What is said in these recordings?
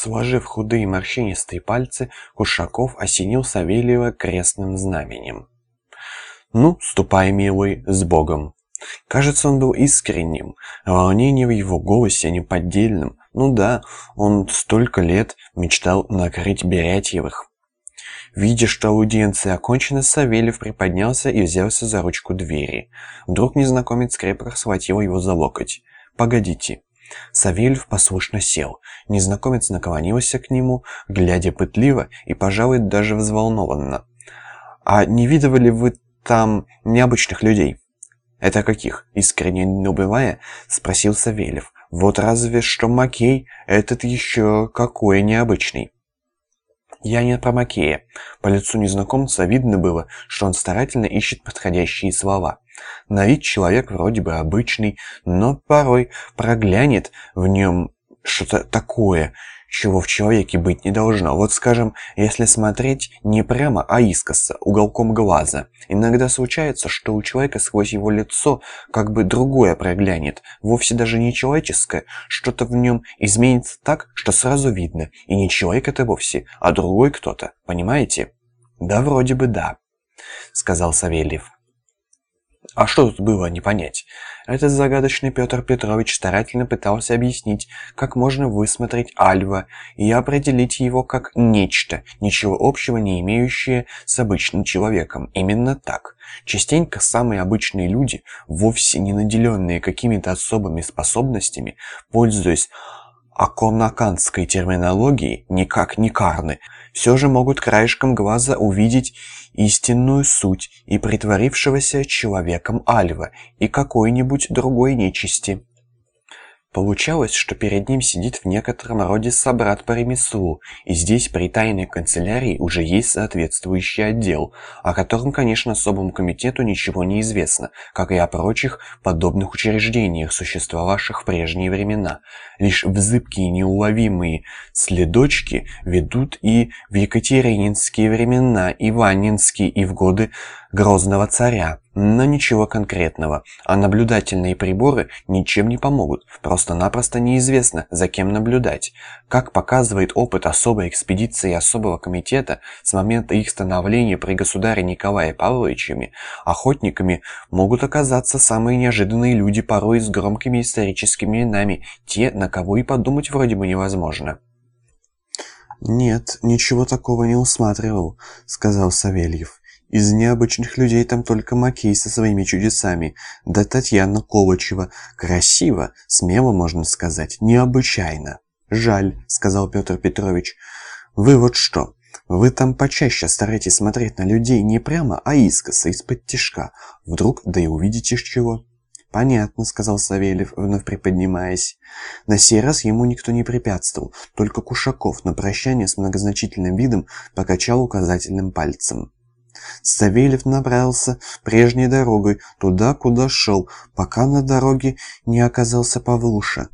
Сложив худые морщинистые пальцы, Кушаков осенил Савельева крестным знаменем. «Ну, ступай, милый, с Богом!» Кажется, он был искренним, волнение в его голосе неподдельным. Ну да, он столько лет мечтал накрыть Берятьевых. Видя, что аудиенция окончена, Савельев приподнялся и взялся за ручку двери. Вдруг незнакомец крепко схватил его за локоть. «Погодите». Савельев послушно сел. Незнакомец наклонился к нему, глядя пытливо и, пожалуй, даже взволнованно. «А не видывали вы там необычных людей?» «Это каких?» — искренне не убывая, спросил Савельев. «Вот разве что Макей, этот еще какой необычный». Я не про Макея. По лицу незнакомца видно было, что он старательно ищет подходящие слова. На вид человек вроде бы обычный, но порой проглянет в нем что-то такое, чего в человеке быть не должно. Вот скажем, если смотреть не прямо, а искоса, уголком глаза. Иногда случается, что у человека сквозь его лицо как бы другое проглянет, вовсе даже не человеческое, что-то в нем изменится так, что сразу видно, и не человек это вовсе, а другой кто-то, понимаете? Да вроде бы да, сказал Савельев. А что тут было не понять? Этот загадочный Петр Петрович старательно пытался объяснить, как можно высмотреть Альва и определить его как нечто, ничего общего не имеющее с обычным человеком. Именно так. Частенько самые обычные люди, вовсе не наделенные какими-то особыми способностями, пользуясь аконаканской терминологией, никак не карны, все же могут краешком глаза увидеть истинную суть и притворившегося человеком Альва и какой-нибудь другой нечисти. Получалось, что перед ним сидит в некотором роде собрат по ремеслу, и здесь при тайной канцелярии уже есть соответствующий отдел, о котором, конечно, особому комитету ничего не известно, как и о прочих подобных учреждениях, существовавших в прежние времена. Лишь взыбкие неуловимые следочки ведут и в екатерининские времена, и в Аннинские, и в годы Грозного царя, но ничего конкретного, а наблюдательные приборы ничем не помогут, просто-напросто неизвестно, за кем наблюдать. Как показывает опыт особой экспедиции особого комитета, с момента их становления при государе Николае Павловичами, охотниками могут оказаться самые неожиданные люди, порой с громкими историческими именами, те, на кого и подумать вроде бы невозможно. «Нет, ничего такого не усматривал», — сказал Савельев. Из необычных людей там только Макей со своими чудесами, да Татьяна Колычева. Красиво, смело можно сказать, необычайно. «Жаль», — сказал Петр Петрович. «Вы вот что, вы там почаще старайтесь смотреть на людей не прямо, а искоса, из-под тишка. Вдруг, да и увидите чего». «Понятно», — сказал Савельев, вновь приподнимаясь. На сей раз ему никто не препятствовал, только Кушаков на прощание с многозначительным видом покачал указательным пальцем. Савельев направился прежней дорогой, туда, куда шел, пока на дороге не оказался Павлуша.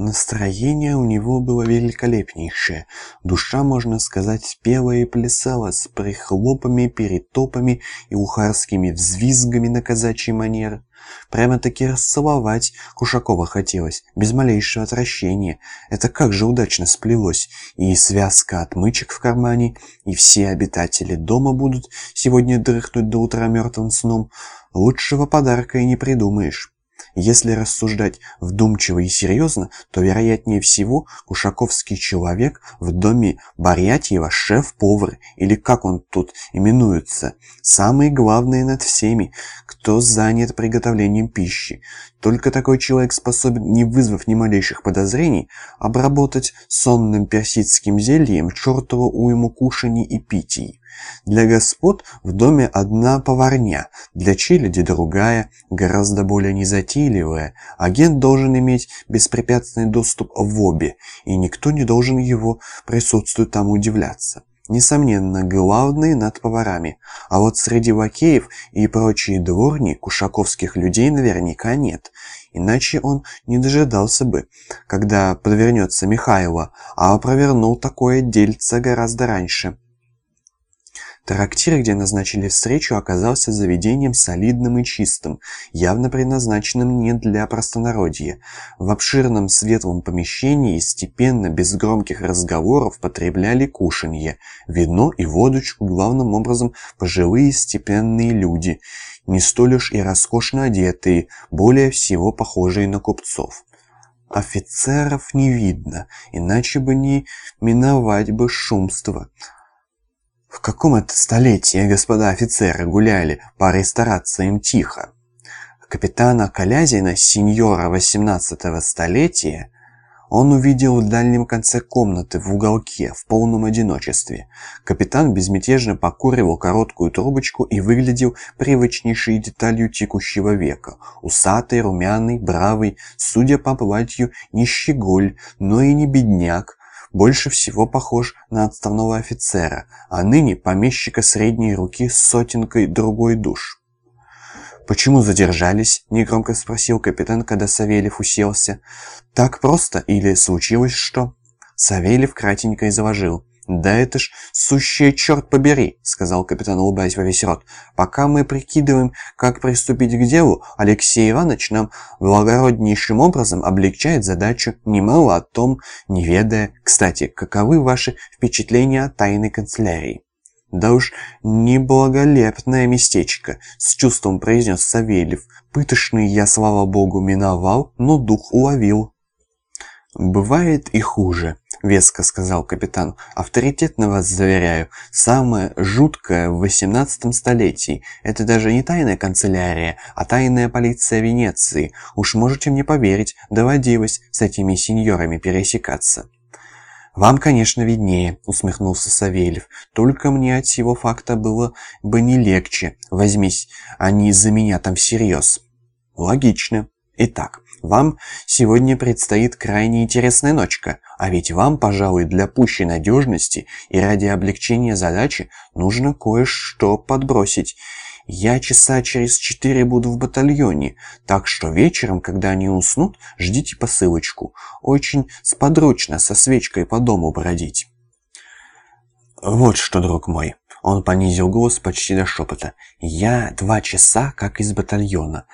Настроение у него было великолепнейшее. Душа, можно сказать, пела и плясала с прихлопами, перетопами и ухарскими взвизгами на казачий манер. Прямо-таки расцеловать Кушакова хотелось, без малейшего отвращения. Это как же удачно сплелось. И связка отмычек в кармане, и все обитатели дома будут сегодня дрыхнуть до утра мертвым сном. Лучшего подарка и не придумаешь. Если рассуждать вдумчиво и серьезно, то вероятнее всего Кушаковский человек в доме Барьятьева шеф-повар, или как он тут именуется, самый главный над всеми, кто занят приготовлением пищи. Только такой человек способен, не вызвав ни малейших подозрений, обработать сонным персидским зельем чертову уйму кушаний и питий. Для господ в доме одна поварня, для челяди другая, гораздо более незатейливая. Агент должен иметь беспрепятственный доступ в обе, и никто не должен его присутствию там удивляться. Несомненно, главный над поварами, а вот среди лакеев и прочие дворни кушаковских людей наверняка нет, иначе он не дожидался бы, когда подвернется Михайло, а провернул такое дельце гораздо раньше. Трактир, где назначили встречу, оказался заведением солидным и чистым, явно предназначенным не для простонародья. В обширном светлом помещении степенно, без громких разговоров, потребляли кушанье, вино и водочку, главным образом пожилые степенные люди, не столь уж и роскошно одетые, более всего похожие на купцов. Офицеров не видно, иначе бы не миновать бы шумство. В каком это столетии господа офицеры гуляли по ресторациям тихо? Капитана Колязина, сеньора восемнадцатого столетия, он увидел в дальнем конце комнаты, в уголке, в полном одиночестве. Капитан безмятежно покуривал короткую трубочку и выглядел привычнейшей деталью текущего века. Усатый, румяный, бравый, судя по платью, не щеголь, но и не бедняк, больше всего похож на отставного офицера, а ныне помещика средней руки с сотенкой другой душ. «Почему задержались?» – негромко спросил капитан, когда Савельев уселся. «Так просто или случилось что?» Савельев кратенько изложил. «Да это ж сущее черт побери», — сказал капитан, улыбаясь во весь рот. «Пока мы прикидываем, как приступить к делу, Алексей Иванович нам благороднейшим образом облегчает задачу, немало о том не ведая. Кстати, каковы ваши впечатления о тайной канцелярии?» «Да уж неблаголепное местечко», — с чувством произнес Савельев. «Пытошный я, слава богу, миновал, но дух уловил». «Бывает и хуже», — веско сказал капитан. «Авторитетно вас заверяю, самое жуткое в восемнадцатом столетии — это даже не тайная канцелярия, а тайная полиция Венеции. Уж можете мне поверить, доводилось с этими сеньорами пересекаться». «Вам, конечно, виднее», — усмехнулся Савельев. «Только мне от сего факта было бы не легче. Возьмись, они за меня там всерьез». «Логично. Итак, вам сегодня предстоит крайне интересная ночка, а ведь вам, пожалуй, для пущей надежности и ради облегчения задачи нужно кое-что подбросить. Я часа через четыре буду в батальоне, так что вечером, когда они уснут, ждите посылочку. Очень сподручно со свечкой по дому бродить. Вот что, друг мой. Он понизил голос почти до шепота. Я два часа как из батальона.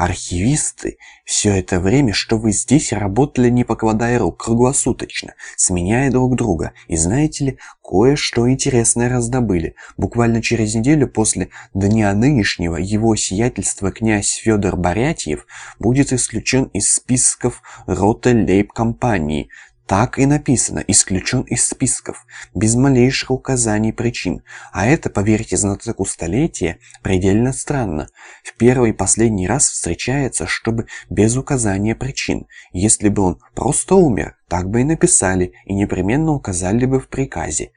Архивисты все это время, что вы здесь, работали не покладая рук, круглосуточно, сменяя друг друга. И знаете ли, кое-что интересное раздобыли. Буквально через неделю после дня нынешнего его сиятельство князь Федор Борятьев будет исключен из списков рота лейб-компании, так и написано, исключен из списков, без малейших указаний причин. А это, поверьте знатоку столетия, предельно странно. В первый и последний раз встречается, чтобы без указания причин. Если бы он просто умер, так бы и написали, и непременно указали бы в приказе.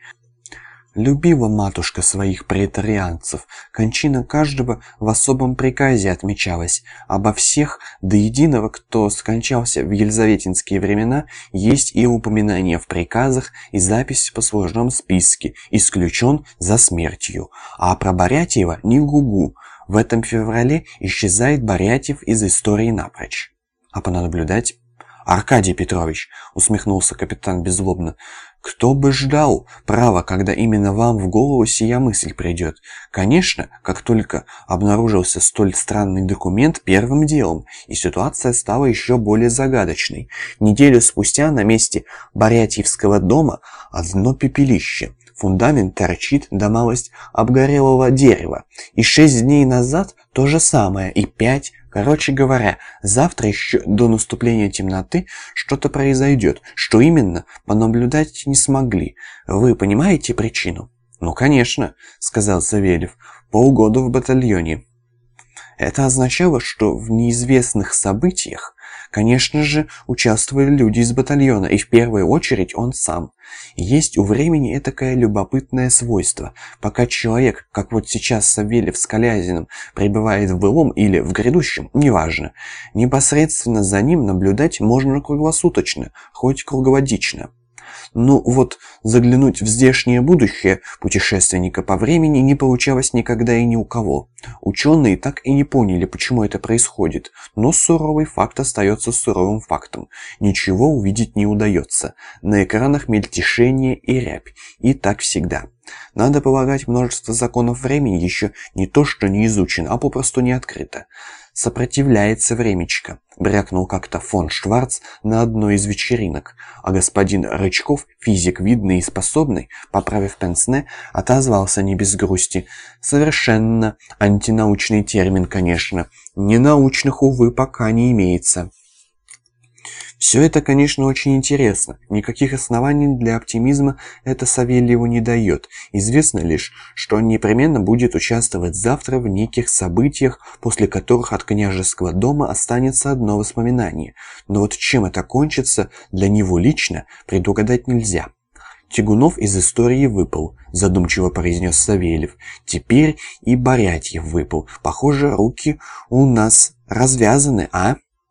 Любила матушка своих претарианцев, кончина каждого в особом приказе отмечалась. Обо всех до единого, кто скончался в елизаветинские времена, есть и упоминание в приказах, и запись в послужном списке, исключен за смертью. А про Борятьева ни гугу. В этом феврале исчезает Борятьев из истории напрочь. А понаблюдать «Аркадий Петрович», — усмехнулся капитан беззлобно, — «кто бы ждал, право, когда именно вам в голову сия мысль придет? Конечно, как только обнаружился столь странный документ первым делом, и ситуация стала еще более загадочной. Неделю спустя на месте Борятьевского дома одно пепелище». Фундамент торчит до малость обгорелого дерева. И шесть дней назад то же самое, и пять, Короче говоря, завтра еще до наступления темноты что-то произойдет. Что именно, понаблюдать не смогли. Вы понимаете причину? «Ну, конечно», — сказал Савельев, — «полгода в батальоне». Это означало, что в неизвестных событиях Конечно же, участвовали люди из батальона, и в первую очередь он сам. Есть у времени этакое любопытное свойство. Пока человек, как вот сейчас Савельев с Колязиным, пребывает в былом или в грядущем, неважно, непосредственно за ним наблюдать можно круглосуточно, хоть круговодично. Ну вот, заглянуть в здешнее будущее путешественника по времени не получалось никогда и ни у кого. Ученые так и не поняли, почему это происходит, но суровый факт остается суровым фактом. Ничего увидеть не удается. На экранах мельтешение и рябь. И так всегда. Надо полагать, множество законов времени еще не то что не изучено, а попросту не открыто. «Сопротивляется времечко», — брякнул как-то фон Шварц на одной из вечеринок, а господин Рычков, физик видный и способный, поправив пенсне, отозвался не без грусти. «Совершенно антинаучный термин, конечно. Ненаучных, увы, пока не имеется». Все это, конечно, очень интересно. Никаких оснований для оптимизма это Савельеву не дает. Известно лишь, что он непременно будет участвовать завтра в неких событиях, после которых от княжеского дома останется одно воспоминание. Но вот чем это кончится, для него лично предугадать нельзя. Тягунов из истории выпал, задумчиво произнес Савельев. Теперь и Борятьев выпал. Похоже, руки у нас развязаны, а?